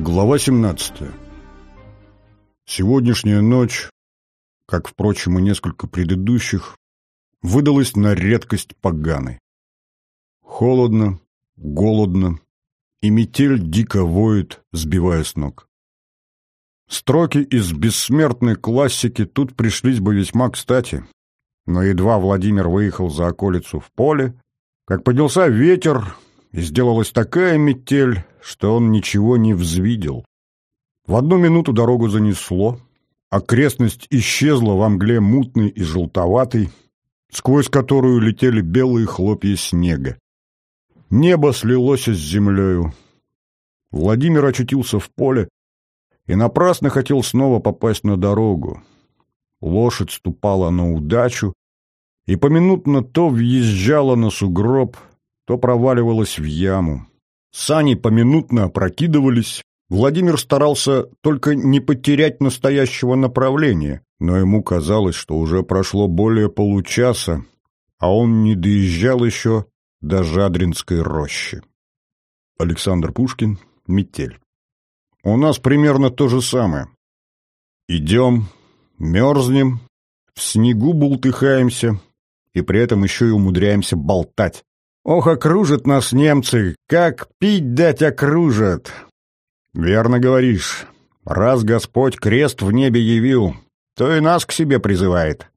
Глава 17. Сегодняшняя ночь, как, впрочем, и несколько предыдущих, выдалась на редкость поганой. Холодно, голодно, и метель дико воет, сбивая с ног. Строки из бессмертной классики тут пришлись бы весьма кстати, но едва Владимир выехал за околицу в поле, как поднялся ветер, и сделалась такая метель, что он ничего не взвидел. В одну минуту дорогу занесло, окрестность исчезла во мгле мутной и желтоватой, сквозь которую летели белые хлопья снега. Небо слилось с землею. Владимир очутился в поле и напрасно хотел снова попасть на дорогу. Лошадь ступала на удачу и поминутно то въезжала на сугроб, то проваливалась в яму. Сани поминутно опрокидывались. Владимир старался только не потерять настоящего направления, но ему казалось, что уже прошло более получаса, а он не доезжал еще до Жадринской рощи. Александр Пушкин, «Метель». У нас примерно то же самое. Идем, мерзнем, в снегу бултыхаемся и при этом еще и умудряемся болтать. Ох, окружат нас немцы, как пить дать окружат. Верно говоришь. Раз Господь крест в небе явил, то и нас к себе призывает.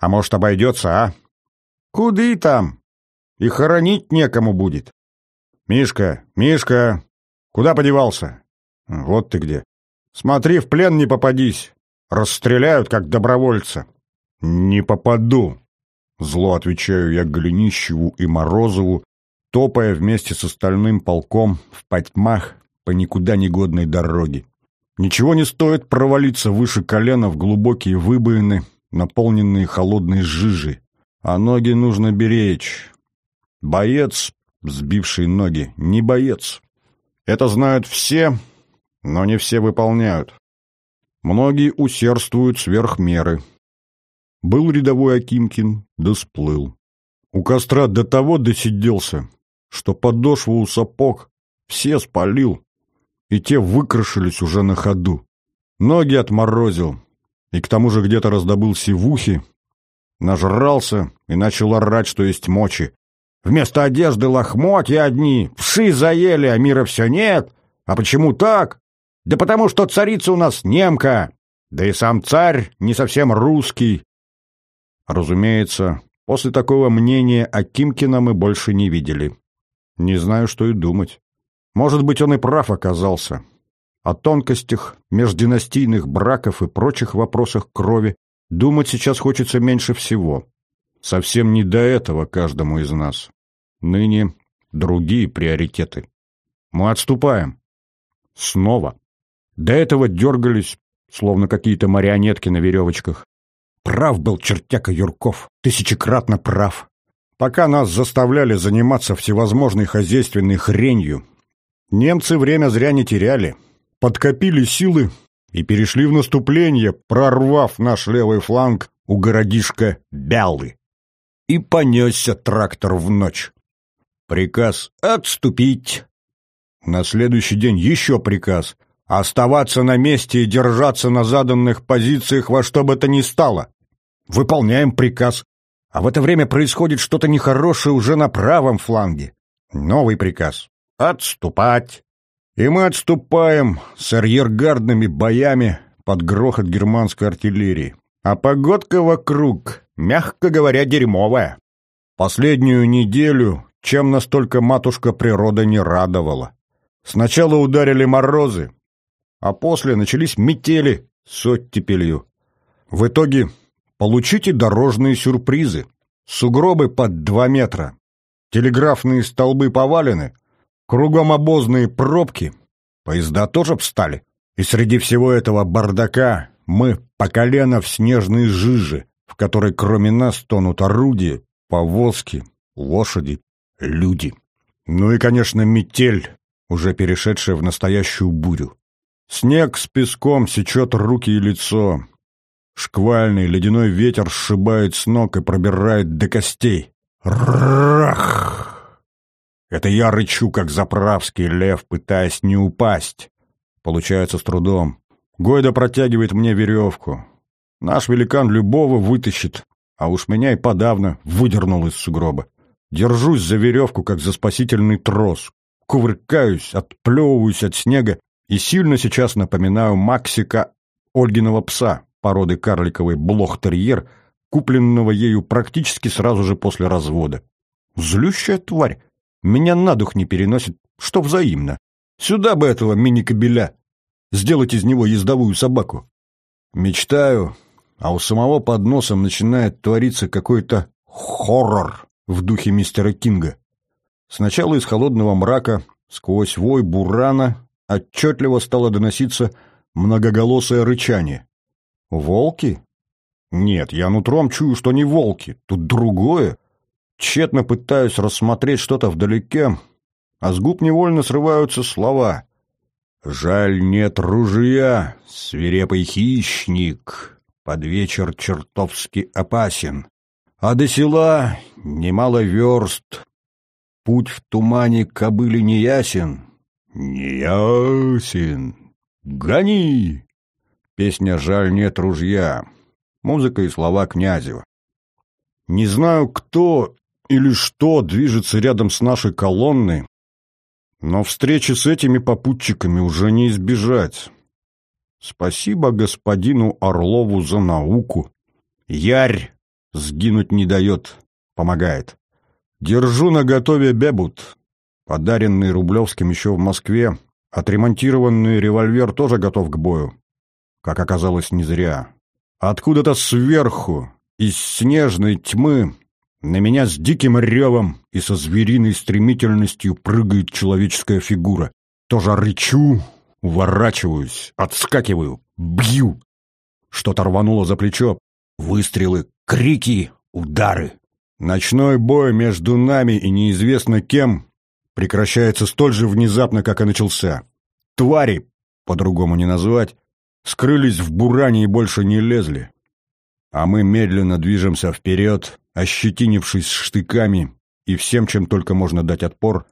А может, обойдется, а? Куды там? И хоронить некому будет. Мишка, Мишка, куда подевался? Вот ты где. Смотри, в плен не попадись. Расстреляют, как добровольца. Не попаду, Зло отвечаю я Голенищеву и Морозову, топая вместе с остальным полком в потьмах по никуда негодной дороге. Ничего не стоит провалиться выше колена в глубокие выбоины, наполненные холодной жижей, а ноги нужно беречь. Боец, сбивший ноги, не боец. Это знают все, но не все выполняют. Многие усердствуют сверх меры, был рядовой Акимкин, да сплыл. У костра до того досиделся, что подошву у сапог все спалил, и те выкрашились уже на ходу. Ноги отморозил, и к тому же где-то раздобыл сивухи, нажрался и начал орать, что есть мочи. Вместо одежды лохмотья одни, вши заели, а мира все нет. А почему так? Да потому что царица у нас немка, да и сам царь не совсем русский. Разумеется, после такого мнения Акимкина мы больше не видели. Не знаю, что и думать. Может быть, он и прав оказался. О тонкостях междинастийных браков и прочих вопросах крови думать сейчас хочется меньше всего. Совсем не до этого каждому из нас. Ныне другие приоритеты. Мы отступаем. Снова. До этого дергались, словно какие-то марионетки на веревочках. Прав был чертяка Юрков, тысячекратно прав. Пока нас заставляли заниматься всевозможной хозяйственной хренью, немцы время зря не теряли, подкопили силы и перешли в наступление, прорвав наш левый фланг у городишка Бялы. И понесся трактор в ночь. Приказ «Отступить!» На следующий день еще приказ — Оставаться на месте и держаться на заданных позициях во что бы то ни стало. Выполняем приказ. А в это время происходит что-то нехорошее уже на правом фланге. Новый приказ. Отступать. И мы отступаем с арьергардными боями под грохот германской артиллерии. А погодка вокруг, мягко говоря, дерьмовая. Последнюю неделю чем настолько матушка природа не радовала. Сначала ударили морозы, а после начались метели с оттепелью. В итоге получите дорожные сюрпризы. Сугробы под два метра, телеграфные столбы повалены, кругом обозные пробки, поезда тоже встали. И среди всего этого бардака мы по колено в снежной жиже, в которой кроме нас тонут орудия, повозки, лошади, люди. Ну и, конечно, метель, уже перешедшая в настоящую бурю. Снег с песком сечет руки и лицо. Шквальный ледяной ветер сшибает с ног и пробирает до костей. Рах! Это я рычу, как заправский лев, пытаясь не упасть. Получается с трудом. Гойда протягивает мне веревку. Наш великан любого вытащит, а уж меня и подавно выдернул из сугроба. Держусь за веревку, как за спасительный трос. Кувыркаюсь, отплевываюсь от снега и сильно сейчас напоминаю Максика Ольгиного пса породы карликовый блох-терьер, купленного ею практически сразу же после развода. Злющая тварь. Меня на дух не переносит, что взаимно. Сюда бы этого мини-кобеля. Сделать из него ездовую собаку. Мечтаю, а у самого под носом начинает твориться какой-то хоррор в духе мистера Кинга. Сначала из холодного мрака, сквозь вой бурана, отчетливо стало доноситься многоголосое рычание. Волки? Нет, я нутром чую, что не волки, тут другое. Тщетно пытаюсь рассмотреть что-то вдалеке, а с губ невольно срываются слова. «Жаль, нет ружья, свирепый хищник, под вечер чертовски опасен. А до села немало верст, путь в тумане кобыли не ясен. Не ясен. Гони!» Песня «Жаль, нет ружья». Музыка и слова Князева. Не знаю, кто или что движется рядом с нашей колонной, но встречи с этими попутчиками уже не избежать. Спасибо господину Орлову за науку. Ярь сгинуть не дает, помогает. Держу на готове бебут, подаренный Рублевским еще в Москве. Отремонтированный револьвер тоже готов к бою. Как оказалось, не зря. Откуда-то сверху, из снежной тьмы, на меня с диким ревом и со звериной стремительностью прыгает человеческая фигура. Тоже рычу, уворачиваюсь, отскакиваю, бью. Что-то рвануло за плечо. Выстрелы, крики, удары. Ночной бой между нами и неизвестно кем прекращается столь же внезапно, как и начался. Твари, по-другому не назвать, скрылись в буране и больше не лезли. А мы медленно движемся вперед, ощетинившись штыками и всем, чем только можно дать отпор,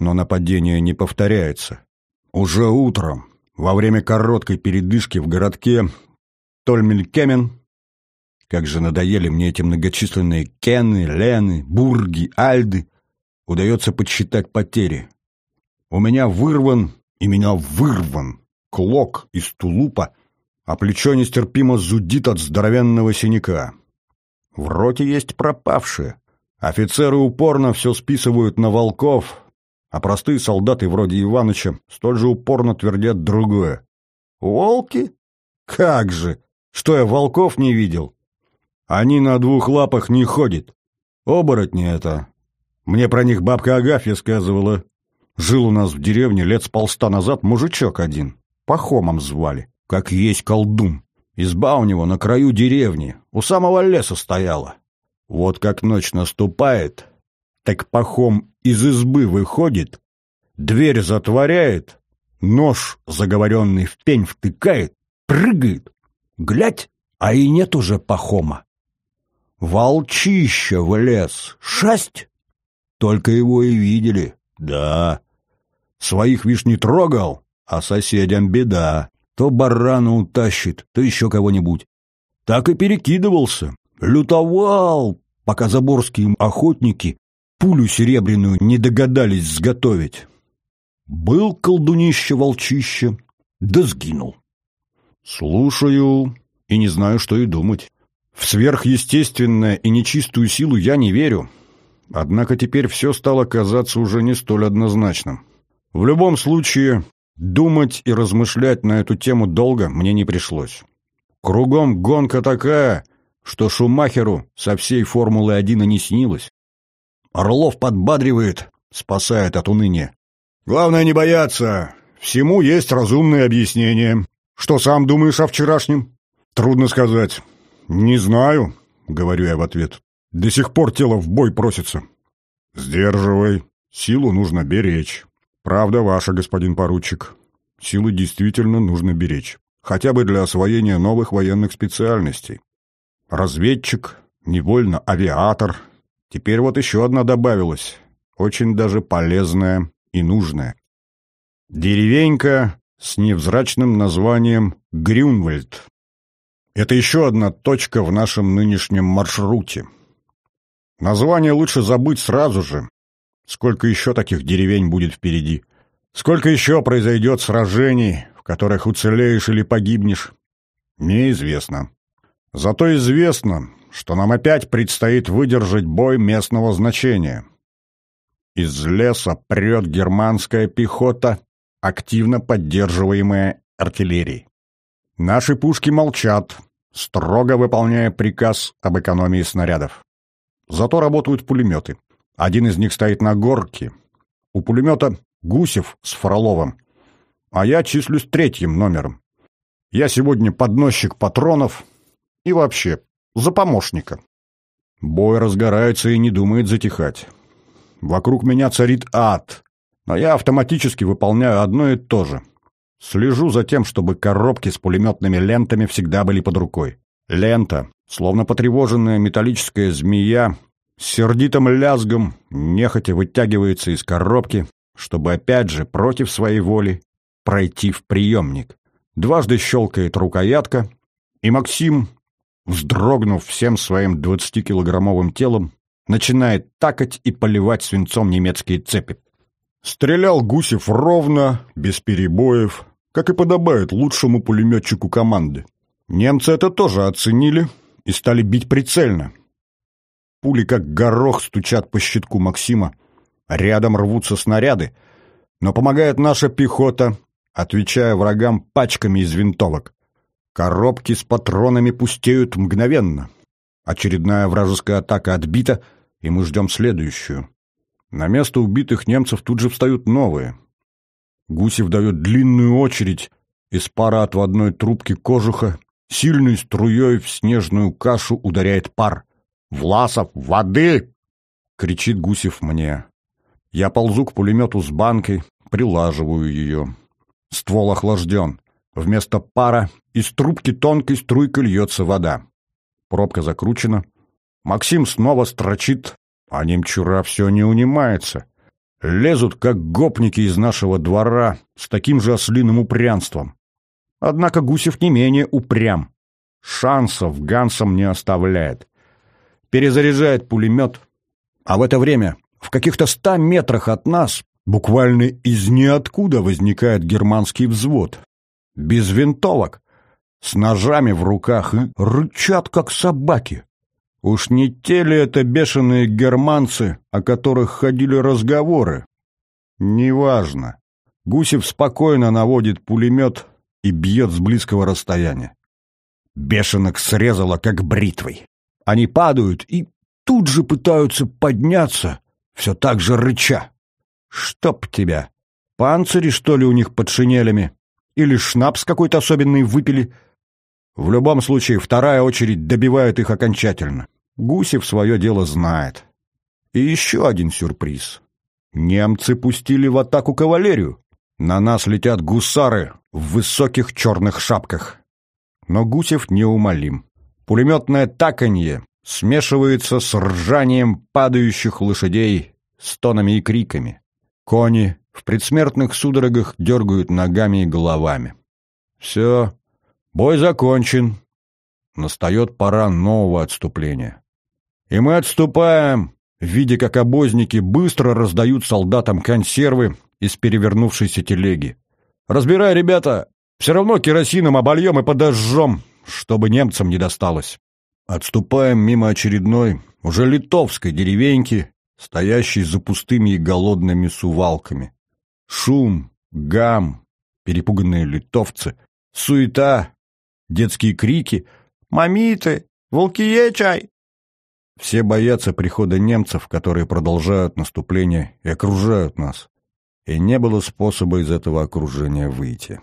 но нападение не повторяется. Уже утром, во время короткой передышки в городке Тольмель-Кемен, как же надоели мне эти многочисленные Кены, Лены, Бурги, Альды, удается подсчитать потери. У меня вырван, и меня вырван, клок из тулупа, а плечо нестерпимо зудит от здоровенного синяка. В роте есть пропавшие. Офицеры упорно все списывают на волков, а простые солдаты вроде Иваныча столь же упорно твердят другое. «Волки? Как же! Что я волков не видел? Они на двух лапах не ходят. Оборотни это. Мне про них бабка Агафья сказывала. Жил у нас в деревне лет с полста назад мужичок один. Пахомом звали, как есть колдун. Изба у него на краю деревни, у самого леса стояла. Вот как ночь наступает, так пахом из избы выходит, дверь затворяет, нож, заговоренный в пень, втыкает, прыгает. Глядь, а и нет уже пахома. Волчище в лес, шасть. Только его и видели, да. Своих вишь не трогал, а соседям беда. То барана утащит, то еще кого-нибудь. Так и перекидывался, лютовал, пока заборские охотники пулю серебряную не догадались сготовить. Был колдунище-волчище, да сгинул. Слушаю и не знаю, что и думать. В сверхъестественное и нечистую силу я не верю, однако теперь все стало казаться уже не столь однозначным. В любом случае, Думать и размышлять на эту тему долго мне не пришлось. Кругом гонка такая, что Шумахеру со всей Формулы-1 и не снилось. Орлов подбадривает, спасает от уныния. «Главное не бояться. Всему есть разумное объяснение. Что сам думаешь о вчерашнем?» «Трудно сказать. Не знаю», — говорю я в ответ. «До сих пор тело в бой просится». «Сдерживай. Силу нужно беречь. «Правда ваша, господин поручик. Силы действительно нужно беречь. Хотя бы для освоения новых военных специальностей. Разведчик, невольно авиатор. Теперь вот еще одна добавилась. Очень даже полезная и нужная. Деревенька с невзрачным названием Грюнвальд. Это еще одна точка в нашем нынешнем маршруте. Название лучше забыть сразу же. Сколько еще таких деревень будет впереди? Сколько еще произойдет сражений, в которых уцелеешь или погибнешь? Неизвестно. Зато известно, что нам опять предстоит выдержать бой местного значения. Из леса прет германская пехота, активно поддерживаемая артиллерией. Наши пушки молчат, строго выполняя приказ об экономии снарядов. Зато работают пулеметы. Один из них стоит на горке. У пулемета Гусев с Фроловым. А я числюсь третьим номером. Я сегодня подносчик патронов и вообще за помощника. Бой разгорается и не думает затихать. Вокруг меня царит ад, но я автоматически выполняю одно и то же. Слежу за тем, чтобы коробки с пулеметными лентами всегда были под рукой. Лента, словно потревоженная металлическая змея, с сердитым лязгом нехотя вытягивается из коробки, чтобы опять же против своей воли пройти в приемник. Дважды щелкает рукоятка, и Максим, вздрогнув всем своим двадцатикилограммовым телом, начинает такать и поливать свинцом немецкие цепи. Стрелял Гусев ровно, без перебоев, как и подобает лучшему пулеметчику команды. Немцы это тоже оценили и стали бить прицельно. Пули, как горох, стучат по щитку Максима. Рядом рвутся снаряды, но помогает наша пехота, отвечая врагам пачками из винтовок. Коробки с патронами пустеют мгновенно. Очередная вражеская атака отбита, и мы ждем следующую. На место убитых немцев тут же встают новые. Гусев дает длинную очередь из пара отводной трубки кожуха, сильной струей в снежную кашу ударяет пар. «Власов, воды!» — кричит Гусев мне. Я ползу к пулемету с банкой, прилаживаю ее. Ствол охлажден. Вместо пара из трубки тонкой струйкой льется вода. Пробка закручена. Максим снова строчит, а немчура все не унимается. Лезут, как гопники из нашего двора, с таким же ослиным упрямством. Однако Гусев не менее упрям. Шансов Гансом не оставляет. Перезаряжает пулемет, а в это время в каких-то ста метрах от нас буквально из ниоткуда возникает германский взвод. Без винтовок, с ножами в руках и рычат, как собаки. Уж не те ли это бешеные германцы, о которых ходили разговоры? Неважно. Гусев спокойно наводит пулемет и бьет с близкого расстояния. Бешенок срезало, как бритвой. Они падают и тут же пытаются подняться, все так же рыча. Чтоб тебя! Панцири, что ли, у них под шинелями? Или шнапс какой-то особенный выпили? В любом случае, вторая очередь добивает их окончательно. Гусев свое дело знает. И еще один сюрприз. Немцы пустили в атаку кавалерию. На нас летят гусары в высоких черных шапках. Но Гусев неумолим. Пулеметное таканье смешивается с ржанием падающих лошадей, стонами и криками. Кони в предсмертных судорогах дергают ногами и головами. Все, бой закончен. Настает пора нового отступления. И мы отступаем, видя, как обозники быстро раздают солдатам консервы из перевернувшейся телеги. «Разбирай, ребята! Все равно керосином обольем и подожжем, чтобы немцам не досталось». Отступаем мимо очередной, уже литовской деревеньки, стоящей за пустыми и голодными сувалками. Шум, гам, перепуганные литовцы, суета, детские крики «Мамиты! Волкие чай!» Все боятся прихода немцев, которые продолжают наступление и окружают нас. И не было способа из этого окружения выйти.